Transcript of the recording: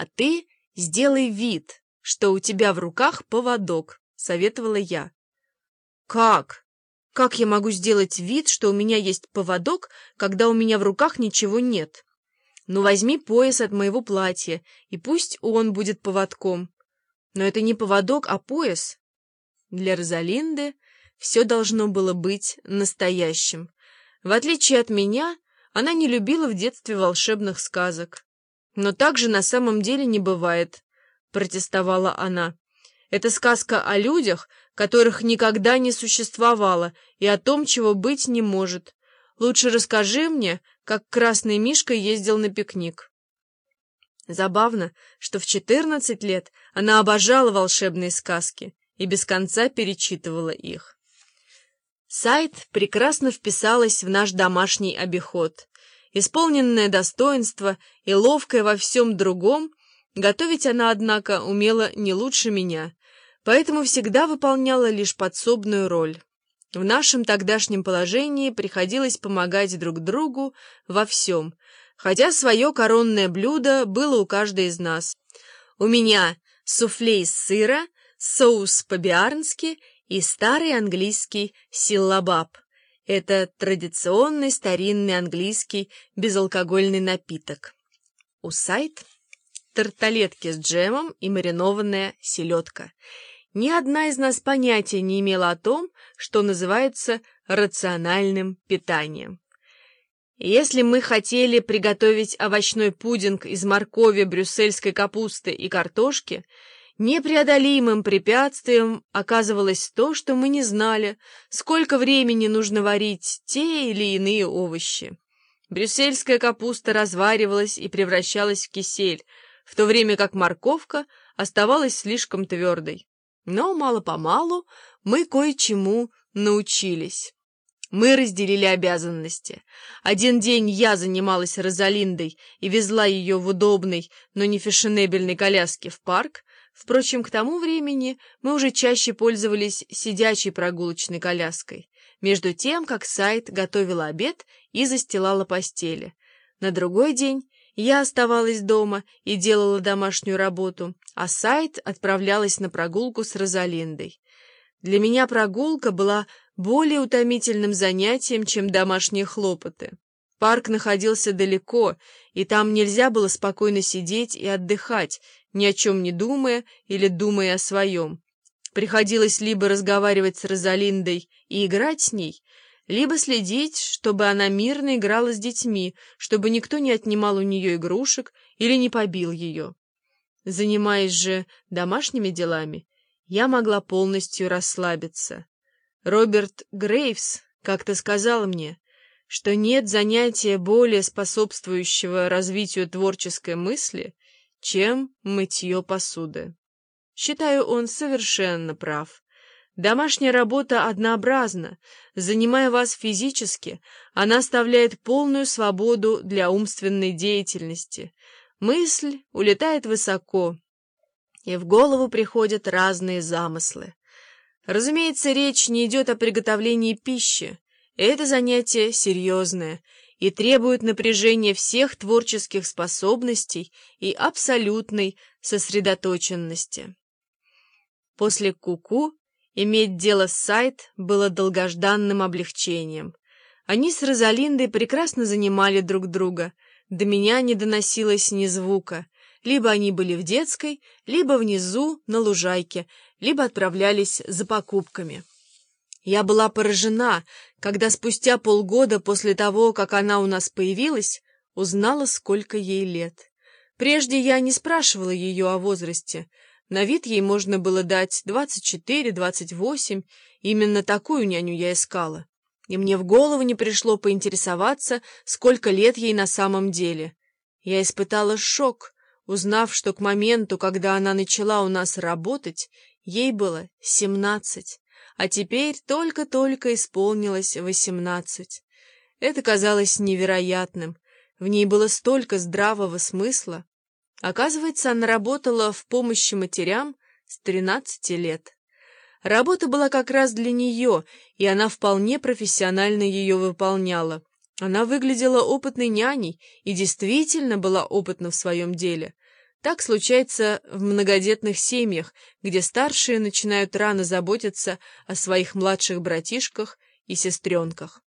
«А ты сделай вид, что у тебя в руках поводок», — советовала я. «Как? Как я могу сделать вид, что у меня есть поводок, когда у меня в руках ничего нет? Ну, возьми пояс от моего платья, и пусть он будет поводком. Но это не поводок, а пояс». Для Розалинды все должно было быть настоящим. В отличие от меня, она не любила в детстве волшебных сказок. «Но так же на самом деле не бывает», — протестовала она. «Это сказка о людях, которых никогда не существовало, и о том, чего быть не может. Лучше расскажи мне, как Красный Мишка ездил на пикник». Забавно, что в четырнадцать лет она обожала волшебные сказки и без конца перечитывала их. Сайт прекрасно вписалась в наш домашний обиход. Исполненное достоинство и ловкое во всем другом, готовить она, однако, умела не лучше меня, поэтому всегда выполняла лишь подсобную роль. В нашем тогдашнем положении приходилось помогать друг другу во всем, хотя свое коронное блюдо было у каждой из нас. У меня суфле из сыра, соус по-биарнски и старый английский силлабаб. Это традиционный старинный английский безалкогольный напиток. У сайт тарталетки с джемом и маринованная селедка. Ни одна из нас понятия не имела о том, что называется рациональным питанием. Если мы хотели приготовить овощной пудинг из моркови, брюссельской капусты и картошки – Непреодолимым препятствием оказывалось то, что мы не знали, сколько времени нужно варить те или иные овощи. Брюссельская капуста разваривалась и превращалась в кисель, в то время как морковка оставалась слишком твердой. Но мало-помалу мы кое-чему научились. Мы разделили обязанности. Один день я занималась Розалиндой и везла ее в удобной, но не фешенебельной коляске в парк, Впрочем, к тому времени мы уже чаще пользовались сидячей прогулочной коляской, между тем, как Сайт готовила обед и застилала постели. На другой день я оставалась дома и делала домашнюю работу, а Сайт отправлялась на прогулку с Розалиндой. Для меня прогулка была более утомительным занятием, чем домашние хлопоты. Парк находился далеко, и там нельзя было спокойно сидеть и отдыхать, ни о чем не думая или думая о своем. Приходилось либо разговаривать с Розалиндой и играть с ней, либо следить, чтобы она мирно играла с детьми, чтобы никто не отнимал у нее игрушек или не побил ее. Занимаясь же домашними делами, я могла полностью расслабиться. Роберт Грейвс как-то сказал мне, что нет занятия более способствующего развитию творческой мысли, чем мытье посуды. Считаю, он совершенно прав. Домашняя работа однообразна. Занимая вас физически, она оставляет полную свободу для умственной деятельности. Мысль улетает высоко, и в голову приходят разные замыслы. Разумеется, речь не идет о приготовлении пищи. Это занятие серьезное — и требует напряжения всех творческих способностей и абсолютной сосредоточенности. После куку -ку иметь дело с сайт было долгожданным облегчением. Они с Розалиндой прекрасно занимали друг друга, до меня не доносилось ни звука. Либо они были в детской, либо внизу, на лужайке, либо отправлялись за покупками. Я была поражена, когда спустя полгода после того, как она у нас появилась, узнала, сколько ей лет. Прежде я не спрашивала ее о возрасте. На вид ей можно было дать двадцать четыре, двадцать восемь. Именно такую няню я искала. И мне в голову не пришло поинтересоваться, сколько лет ей на самом деле. Я испытала шок, узнав, что к моменту, когда она начала у нас работать, ей было семнадцать а теперь только-только исполнилось восемнадцать. Это казалось невероятным. В ней было столько здравого смысла. Оказывается, она работала в помощи матерям с тринадцати лет. Работа была как раз для нее, и она вполне профессионально ее выполняла. Она выглядела опытной няней и действительно была опытна в своем деле. Так случается в многодетных семьях, где старшие начинают рано заботиться о своих младших братишках и сестренках.